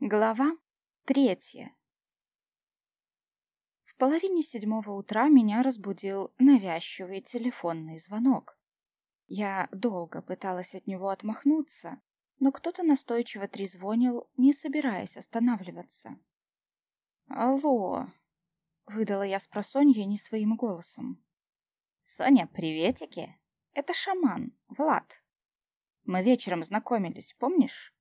Глава третья. В половине седьмого утра меня разбудил навязчивый телефонный звонок. Я долго пыталась от него отмахнуться, но кто-то настойчиво трезвонил, не собираясь останавливаться. «Алло!» — выдала я с просонья не своим голосом. «Соня, приветики! Это шаман, Влад. Мы вечером знакомились, помнишь?»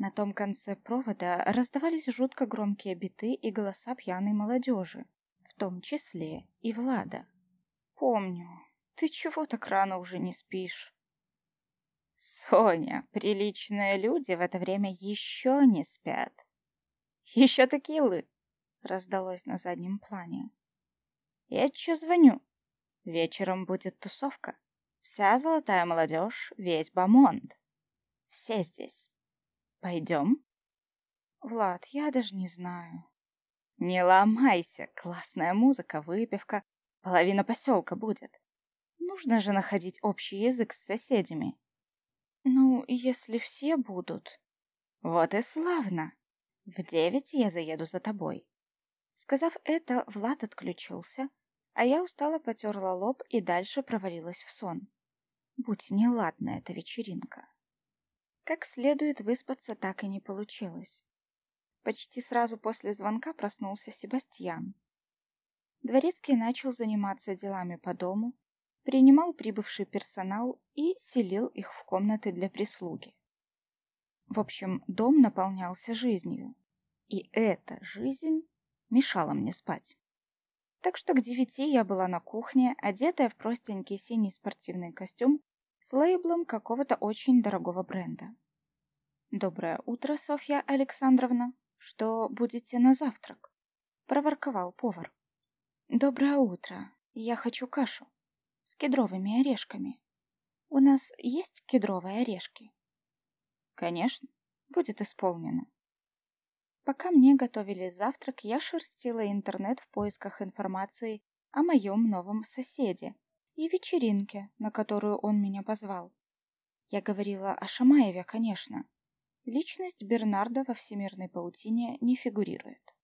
На том конце провода раздавались жутко громкие биты и голоса пьяной молодежи, в том числе и Влада. «Помню. Ты чего так рано уже не спишь?» «Соня, приличные люди в это время еще не спят». «Еще текилы!» — раздалось на заднем плане. «Я чё звоню? Вечером будет тусовка. Вся золотая молодежь, весь бомонд. Все здесь. Пойдем? Влад, я даже не знаю. Не ломайся, классная музыка, выпивка, половина поселка будет. Нужно же находить общий язык с соседями. Ну, если все будут. Вот и славно. В девять я заеду за тобой. Сказав это, Влад отключился, а я устало потерла лоб и дальше провалилась в сон. Будь неладна эта вечеринка. Как следует выспаться так и не получилось. Почти сразу после звонка проснулся Себастьян. Дворецкий начал заниматься делами по дому, принимал прибывший персонал и селил их в комнаты для прислуги. В общем, дом наполнялся жизнью, и эта жизнь мешала мне спать. Так что к девяти я была на кухне, одетая в простенький синий спортивный костюм с лейблом какого-то очень дорогого бренда. «Доброе утро, Софья Александровна. Что будете на завтрак?» — проворковал повар. «Доброе утро. Я хочу кашу с кедровыми орешками. У нас есть кедровые орешки?» «Конечно, будет исполнено». Пока мне готовили завтрак, я шерстила интернет в поисках информации о моем новом соседе, и вечеринке, на которую он меня позвал. Я говорила о Шамаеве, конечно. Личность Бернарда во всемирной паутине не фигурирует.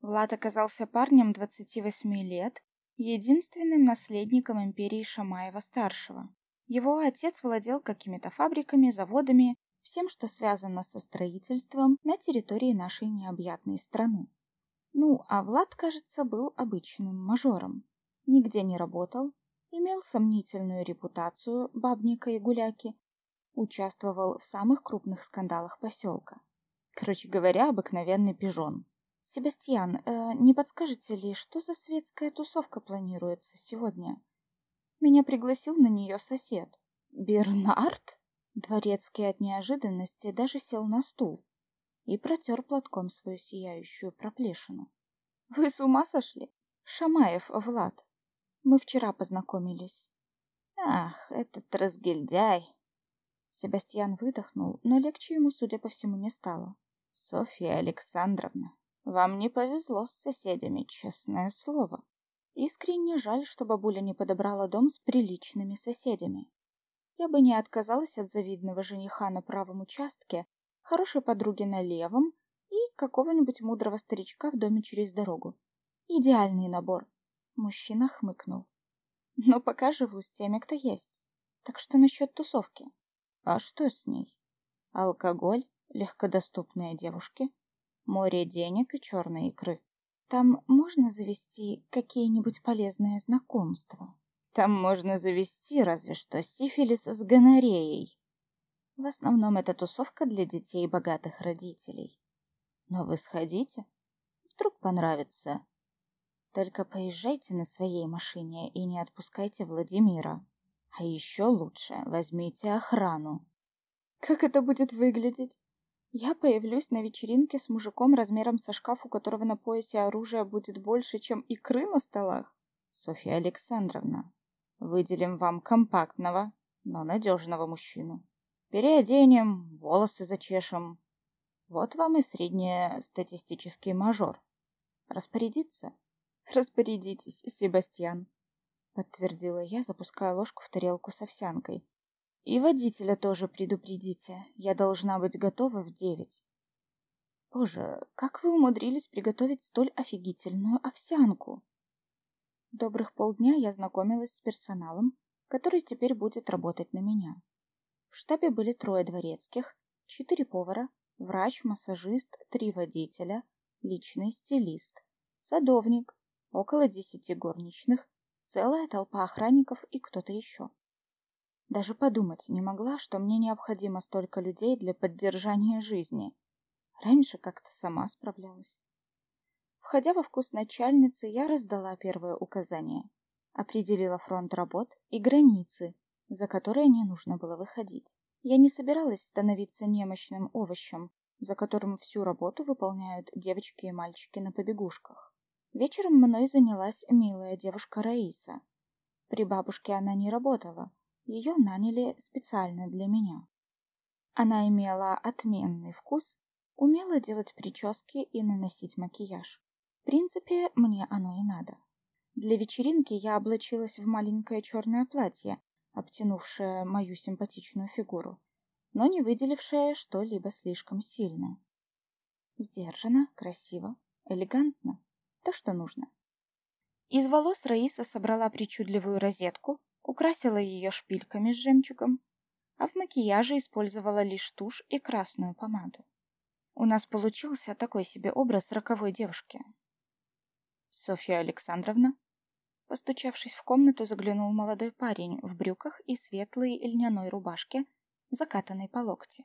Влад оказался парнем 28 лет, единственным наследником империи Шамаева-старшего. Его отец владел какими-то фабриками, заводами, всем, что связано со строительством на территории нашей необъятной страны. Ну, а Влад, кажется, был обычным мажором. Нигде не работал, имел сомнительную репутацию бабника и гуляки, участвовал в самых крупных скандалах поселка. Короче говоря, обыкновенный пижон. Себастьян, э, не подскажете ли, что за светская тусовка планируется сегодня? Меня пригласил на нее сосед. Бернард? Дворецкий от неожиданности даже сел на стул и протер платком свою сияющую проплешину. Вы с ума сошли? Шамаев Влад, мы вчера познакомились. Ах, этот разгильдяй. Себастьян выдохнул, но легче ему, судя по всему, не стало. Софья Александровна, вам не повезло с соседями, честное слово. Искренне жаль, что бабуля не подобрала дом с приличными соседями. Я бы не отказалась от завидного жениха на правом участке, хорошей подруги на левом и какого-нибудь мудрого старичка в доме через дорогу. Идеальный набор. Мужчина хмыкнул. Но пока живу с теми, кто есть. Так что насчет тусовки? А что с ней? Алкоголь, легкодоступные девушки, море денег и черной икры. Там можно завести какие-нибудь полезные знакомства. Там можно завести разве что сифилис с гонореей. В основном это тусовка для детей богатых родителей. Но вы сходите, вдруг понравится. Только поезжайте на своей машине и не отпускайте Владимира. А еще лучше возьмите охрану. Как это будет выглядеть? Я появлюсь на вечеринке с мужиком размером со шкаф, у которого на поясе оружия будет больше, чем икры на столах? Софья Александровна, выделим вам компактного, но надежного мужчину. Переоденем, волосы зачешем. Вот вам и среднестатистический мажор. Распорядиться? Распорядитесь, Себастьян, подтвердила я, запуская ложку в тарелку с овсянкой. И водителя тоже предупредите. Я должна быть готова в девять. Боже, как вы умудрились приготовить столь офигительную овсянку? Добрых полдня я знакомилась с персоналом, который теперь будет работать на меня. В штабе были трое дворецких, четыре повара, врач, массажист, три водителя, личный стилист, садовник, около десяти горничных, целая толпа охранников и кто-то еще. Даже подумать не могла, что мне необходимо столько людей для поддержания жизни. Раньше как-то сама справлялась. Входя во вкус начальницы, я раздала первое указание. Определила фронт работ и границы, за которые не нужно было выходить. Я не собиралась становиться немощным овощем, за которым всю работу выполняют девочки и мальчики на побегушках. Вечером мной занялась милая девушка Раиса. При бабушке она не работала, ее наняли специально для меня. Она имела отменный вкус, умела делать прически и наносить макияж. В принципе, мне оно и надо. Для вечеринки я облачилась в маленькое черное платье, обтянувшее мою симпатичную фигуру, но не выделившее что-либо слишком сильно. Сдержанно, красиво, элегантно. То, что нужно. Из волос Раиса собрала причудливую розетку, украсила ее шпильками с жемчугом, а в макияже использовала лишь тушь и красную помаду. У нас получился такой себе образ роковой девушки, Софья Александровна? Постучавшись в комнату, заглянул молодой парень в брюках и светлой льняной рубашке, закатанной по локти.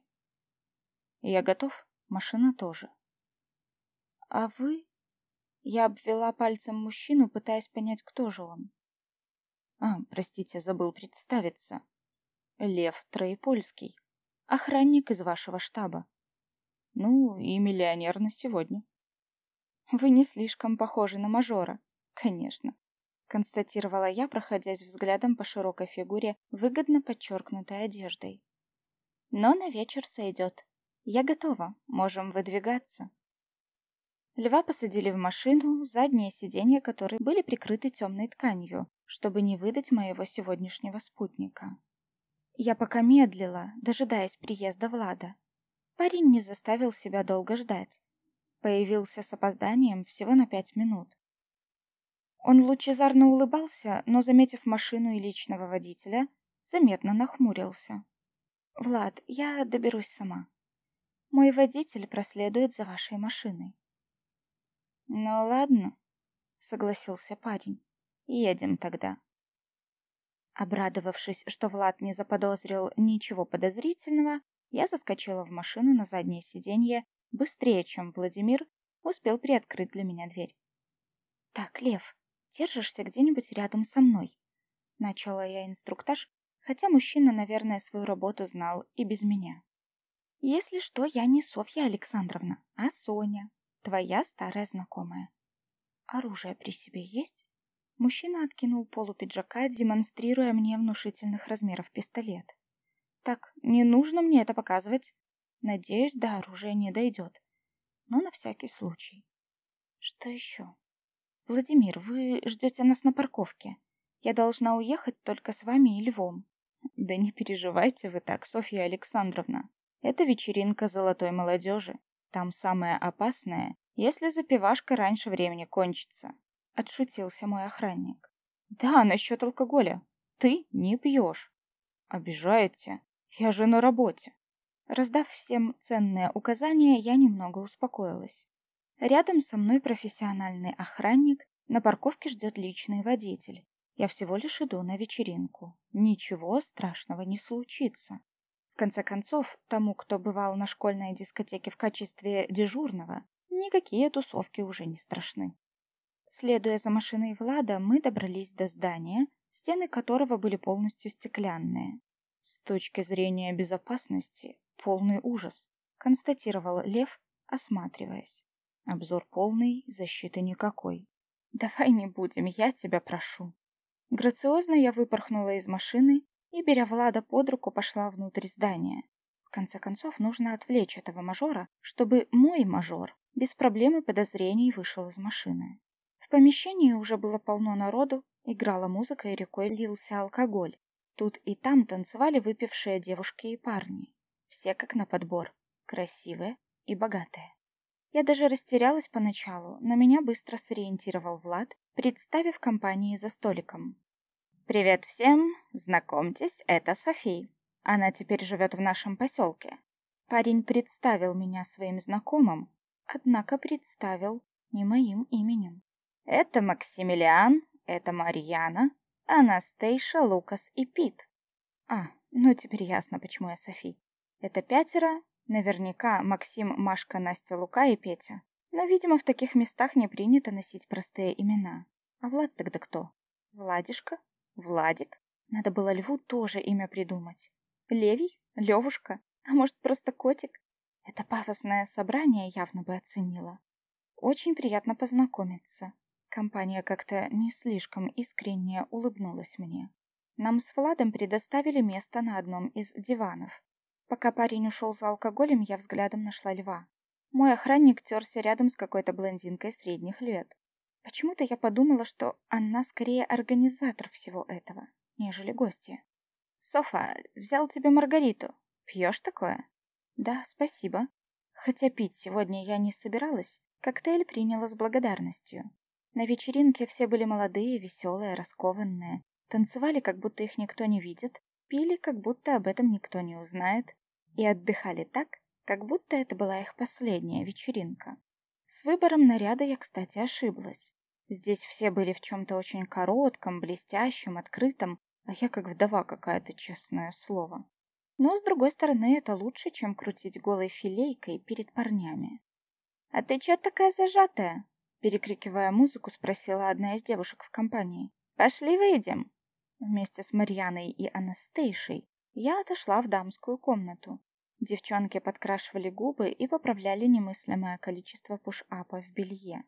Я готов, машина тоже. А вы? Я обвела пальцем мужчину, пытаясь понять, кто же он. А, простите, забыл представиться. Лев Троепольский, охранник из вашего штаба. Ну, и миллионер на сегодня. Вы не слишком похожи на мажора. Конечно. Констатировала я, проходясь взглядом по широкой фигуре, выгодно подчеркнутой одеждой. Но на вечер сойдет. Я готова. Можем выдвигаться. Льва посадили в машину, задние сиденья которой были прикрыты темной тканью, чтобы не выдать моего сегодняшнего спутника. Я пока медлила, дожидаясь приезда Влада. Парень не заставил себя долго ждать. Появился с опозданием всего на пять минут. Он лучезарно улыбался, но, заметив машину и личного водителя, заметно нахмурился. «Влад, я доберусь сама. Мой водитель проследует за вашей машиной». «Ну ладно», — согласился парень. «Едем тогда». Обрадовавшись, что Влад не заподозрил ничего подозрительного, я заскочила в машину на заднее сиденье быстрее, чем Владимир успел приоткрыть для меня дверь. «Так, Лев, держишься где-нибудь рядом со мной?» Начала я инструктаж, хотя мужчина, наверное, свою работу знал и без меня. «Если что, я не Софья Александровна, а Соня, твоя старая знакомая. Оружие при себе есть?» Мужчина откинул полу пиджака, демонстрируя мне внушительных размеров пистолет. «Так, не нужно мне это показывать. Надеюсь, до оружия не дойдет. Но на всякий случай. Что еще? Владимир, вы ждете нас на парковке. Я должна уехать только с вами и Львом. Да не переживайте вы так, Софья Александровна. Это вечеринка золотой молодежи. Там самое опасное, если запивашка раньше времени кончится. Отшутился мой охранник. Да, насчет алкоголя. Ты не пьешь. Обижаете? Я же на работе. Раздав всем ценные указания, я немного успокоилась. Рядом со мной профессиональный охранник, на парковке ждет личный водитель. Я всего лишь иду на вечеринку. Ничего страшного не случится. Конце концов, тому, кто бывал на школьной дискотеке в качестве дежурного, никакие тусовки уже не страшны. Следуя за машиной Влада, мы добрались до здания, стены которого были полностью стеклянные. С точки зрения безопасности, полный ужас, констатировал Лев, осматриваясь. Обзор полный, защиты никакой. Давай не будем, я тебя прошу. Грациозно я выпорхнула из машины и, беря Влада под руку, пошла внутрь здания. В конце концов, нужно отвлечь этого мажора, чтобы мой мажор без проблем и подозрений вышел из машины. В помещении уже было полно народу, играла музыка и рекой лился алкоголь. Тут и там танцевали выпившие девушки и парни. Все как на подбор, красивые и богатые. Я даже растерялась поначалу, но меня быстро сориентировал Влад, представив компании за столиком. «Привет всем! Знакомьтесь, это Софи. Она теперь живет в нашем поселке». Парень представил меня своим знакомым, однако представил не моим именем. «Это Максимилиан, это Марьяна, Анастейша, Лукас и Пит». А, ну теперь ясно, почему я Софи. Это пятеро, наверняка Максим, Машка, Настя, Лука и Петя. Но, видимо, в таких местах не принято носить простые имена. А Влад тогда кто? Владишка? Владик? Надо было Льву тоже имя придумать. Левий? Левушка? А может, просто котик? Это пафосное собрание явно бы оценила. Очень приятно познакомиться. Компания как-то не слишком искренне улыбнулась мне. Нам с Владом предоставили место на одном из диванов. Пока парень ушел за алкоголем, я взглядом нашла льва. Мой охранник терся рядом с какой-то блондинкой средних лет. Почему-то я подумала, что она скорее организатор всего этого, нежели гостья. «Софа, взял тебе Маргариту. Пьешь такое?» «Да, спасибо. Хотя пить сегодня я не собиралась, коктейль приняла с благодарностью. На вечеринке все были молодые, веселые, раскованные, танцевали, как будто их никто не видит, пили, как будто об этом никто не узнает, и отдыхали так, как будто это была их последняя вечеринка. С выбором наряда я, кстати, ошиблась. Здесь все были в чем-то очень коротком, блестящем, открытом, а я как вдова какая-то, честное слово. Но, с другой стороны, это лучше, чем крутить голой филейкой перед парнями. «А ты чё такая зажатая?» Перекрикивая музыку, спросила одна из девушек в компании. «Пошли выйдем!» Вместе с Марьяной и Анастейшей я отошла в дамскую комнату. Девчонки подкрашивали губы и поправляли немыслимое количество пуш-апа в белье.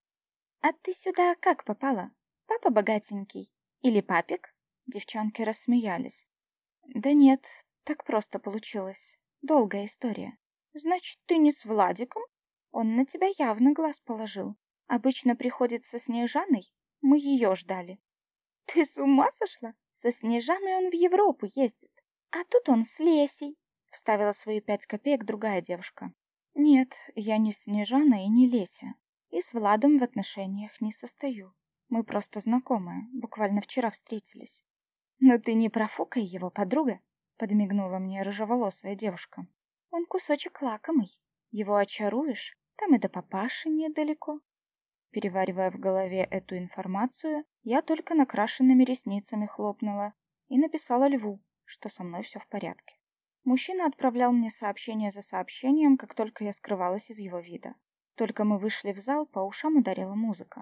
«А ты сюда как попала? Папа богатенький? Или папик?» Девчонки рассмеялись. «Да нет, так просто получилось. Долгая история. Значит, ты не с Владиком? Он на тебя явно глаз положил. Обычно приходит со Снежаной. Мы ее ждали. Ты с ума сошла? Со Снежаной он в Европу ездит. А тут он с Лесей. Вставила свои пять копеек другая девушка. Нет, я не Снежана и не Леся. И с Владом в отношениях не состою. Мы просто знакомые, буквально вчера встретились. Но ты не профукай его, подруга, подмигнула мне рыжеволосая девушка. Он кусочек лакомый. Его очаруешь, там и до папаши недалеко. Переваривая в голове эту информацию, я только накрашенными ресницами хлопнула и написала Льву, что со мной все в порядке. Мужчина отправлял мне сообщение за сообщением, как только я скрывалась из его вида. Только мы вышли в зал, по ушам ударила музыка.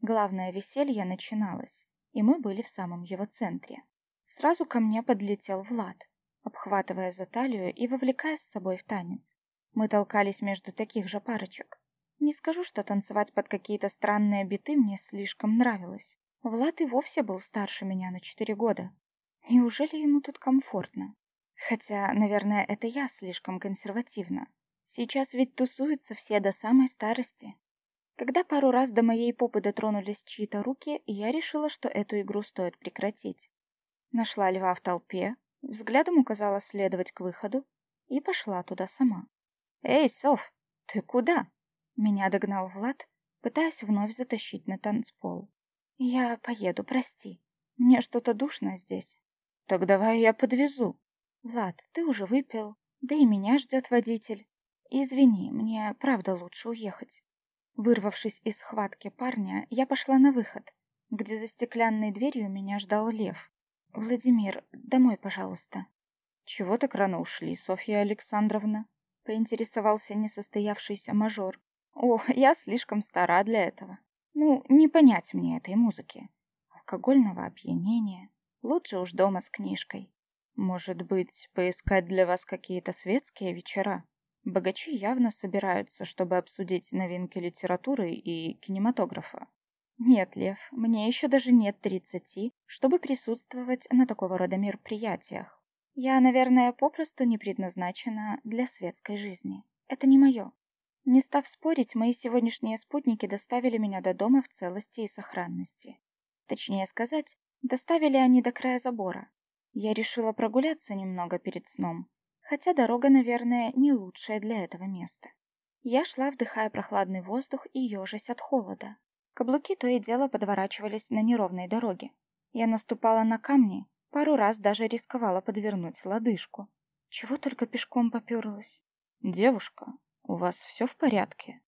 Главное веселье начиналось, и мы были в самом его центре. Сразу ко мне подлетел Влад, обхватывая за талию и вовлекая с собой в танец. Мы толкались между таких же парочек. Не скажу, что танцевать под какие-то странные биты мне слишком нравилось. Влад и вовсе был старше меня на четыре года. Неужели ему тут комфортно? Хотя, наверное, это я слишком консервативна. Сейчас ведь тусуются все до самой старости. Когда пару раз до моей попы дотронулись чьи-то руки, я решила, что эту игру стоит прекратить. Нашла льва в толпе, взглядом указала следовать к выходу и пошла туда сама. «Эй, Сов, ты куда?» Меня догнал Влад, пытаясь вновь затащить на танцпол. «Я поеду, прости. Мне что-то душно здесь». «Так давай я подвезу». «Влад, ты уже выпил, да и меня ждет водитель. Извини, мне правда лучше уехать». Вырвавшись из схватки парня, я пошла на выход, где за стеклянной дверью меня ждал Лев. «Владимир, домой, пожалуйста». «Чего так рано ушли, Софья Александровна?» — поинтересовался несостоявшийся мажор. О, я слишком стара для этого. Ну, не понять мне этой музыки. Алкогольного опьянения. Лучше уж дома с книжкой. Может быть, поискать для вас какие-то светские вечера? Богачи явно собираются, чтобы обсудить новинки литературы и кинематографа. Нет, Лев, мне еще даже нет тридцати, чтобы присутствовать на такого рода мероприятиях. Я, наверное, попросту не предназначена для светской жизни. Это не мое. Не став спорить, мои сегодняшние спутники доставили меня до дома в целости и сохранности. Точнее сказать, доставили они до края забора. Я решила прогуляться немного перед сном, хотя дорога, наверное, не лучшая для этого места. Я шла, вдыхая прохладный воздух и ежась от холода. Каблуки то и дело подворачивались на неровной дороге. Я наступала на камни, пару раз даже рисковала подвернуть лодыжку. Чего только пешком поперлась. «Девушка, у вас все в порядке?»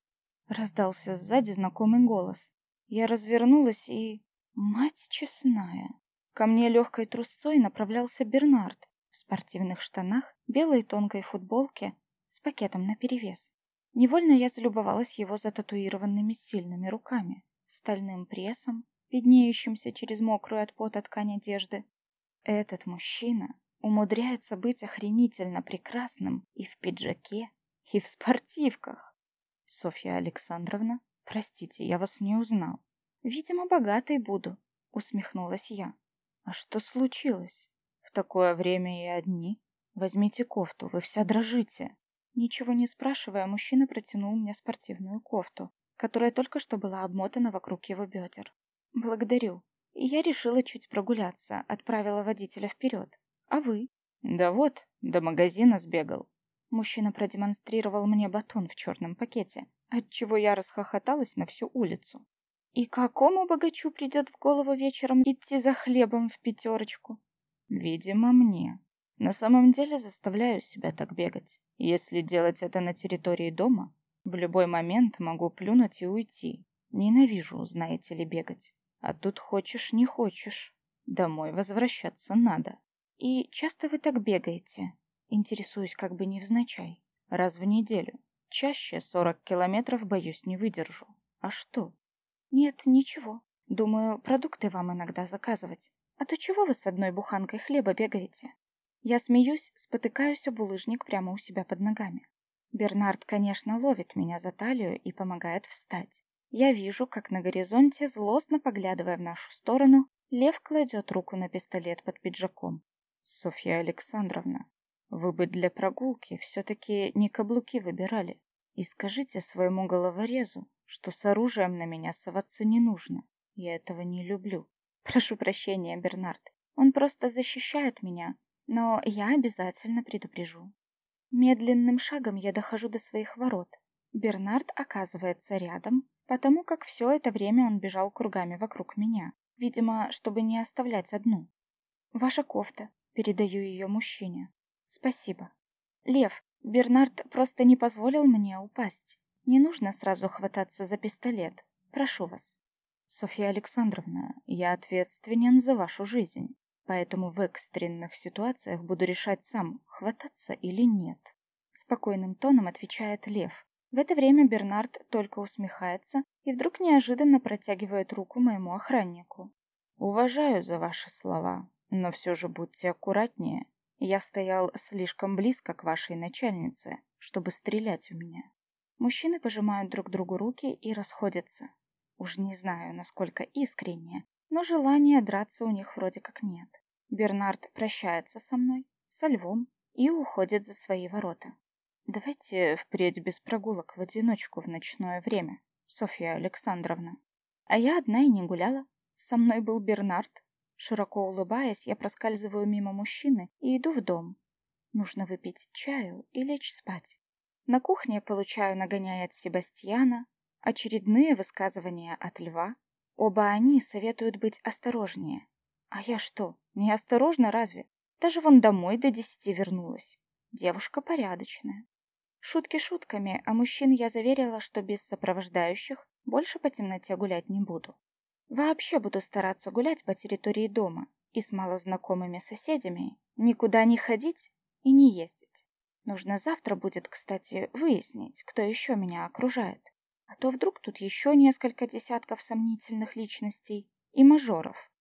Раздался сзади знакомый голос. Я развернулась и... Мать честная! Ко мне легкой трусцой направлялся Бернард в спортивных штанах, белой тонкой футболке с пакетом наперевес. Невольно я залюбовалась его зататуированными сильными руками, стальным прессом, виднеющимся через мокрую от пота ткань одежды. Этот мужчина умудряется быть охренительно прекрасным и в пиджаке, и в спортивках. Софья Александровна, простите, я вас не узнал. Видимо, богатой буду, усмехнулась я. А что случилось? В такое время и одни. Возьмите кофту, вы вся дрожите. Ничего не спрашивая, мужчина протянул мне спортивную кофту, которая только что была обмотана вокруг его бедер. «Благодарю. Я решила чуть прогуляться, отправила водителя вперед. А вы?» «Да вот, до магазина сбегал». Мужчина продемонстрировал мне батон в черном пакете, отчего я расхохоталась на всю улицу. «И какому богачу придет в голову вечером идти за хлебом в пятерочку?» «Видимо, мне. На самом деле заставляю себя так бегать. Если делать это на территории дома, в любой момент могу плюнуть и уйти. Ненавижу, знаете ли, бегать. А тут хочешь, не хочешь. Домой возвращаться надо. И часто вы так бегаете? Интересуюсь как бы невзначай. Раз в неделю. Чаще 40 километров, боюсь, не выдержу. А что? Нет, ничего. Думаю, продукты вам иногда заказывать. А то чего вы с одной буханкой хлеба бегаете? Я смеюсь, спотыкаюсь об булыжник прямо у себя под ногами. Бернард, конечно, ловит меня за талию и помогает встать. Я вижу, как на горизонте, злостно поглядывая в нашу сторону, Лев кладет руку на пистолет под пиджаком. «Софья Александровна, вы бы для прогулки все-таки не каблуки выбирали. И скажите своему головорезу, что с оружием на меня соваться не нужно. Я этого не люблю. Прошу прощения, Бернард. Он просто защищает меня, но я обязательно предупрежу. Медленным шагом я дохожу до своих ворот. Бернард оказывается рядом, потому как все это время он бежал кругами вокруг меня, видимо, чтобы не оставлять одну. «Ваша кофта», — передаю ее мужчине. «Спасибо». «Лев, Бернард просто не позволил мне упасть. Не нужно сразу хвататься за пистолет. Прошу вас». «Софья Александровна, я ответственен за вашу жизнь, поэтому в экстренных ситуациях буду решать сам, хвататься или нет». Спокойным тоном отвечает Лев, в это время Бернард только усмехается и вдруг неожиданно протягивает руку моему охраннику. «Уважаю за ваши слова, но все же будьте аккуратнее. Я стоял слишком близко к вашей начальнице, чтобы стрелять в меня». Мужчины пожимают друг другу руки и расходятся. Уж не знаю, насколько искренне, но желания драться у них вроде как нет. Бернард прощается со мной, со львом и уходит за свои ворота. Давайте впредь без прогулок в одиночку в ночное время, Софья Александровна. А я одна и не гуляла. Со мной был Бернард. Широко улыбаясь, я проскальзываю мимо мужчины и иду в дом. Нужно выпить чаю и лечь спать. На кухне получаю нагоняя от Себастьяна, очередные высказывания от Льва. Оба они советуют быть осторожнее. А я что, не осторожна разве? Даже вон домой до десяти вернулась. Девушка порядочная. Шутки шутками, а мужчин я заверила, что без сопровождающих больше по темноте гулять не буду. Вообще буду стараться гулять по территории дома и с малознакомыми соседями никуда не ходить и не ездить. Нужно завтра будет, кстати, выяснить, кто еще меня окружает. А то вдруг тут еще несколько десятков сомнительных личностей и мажоров.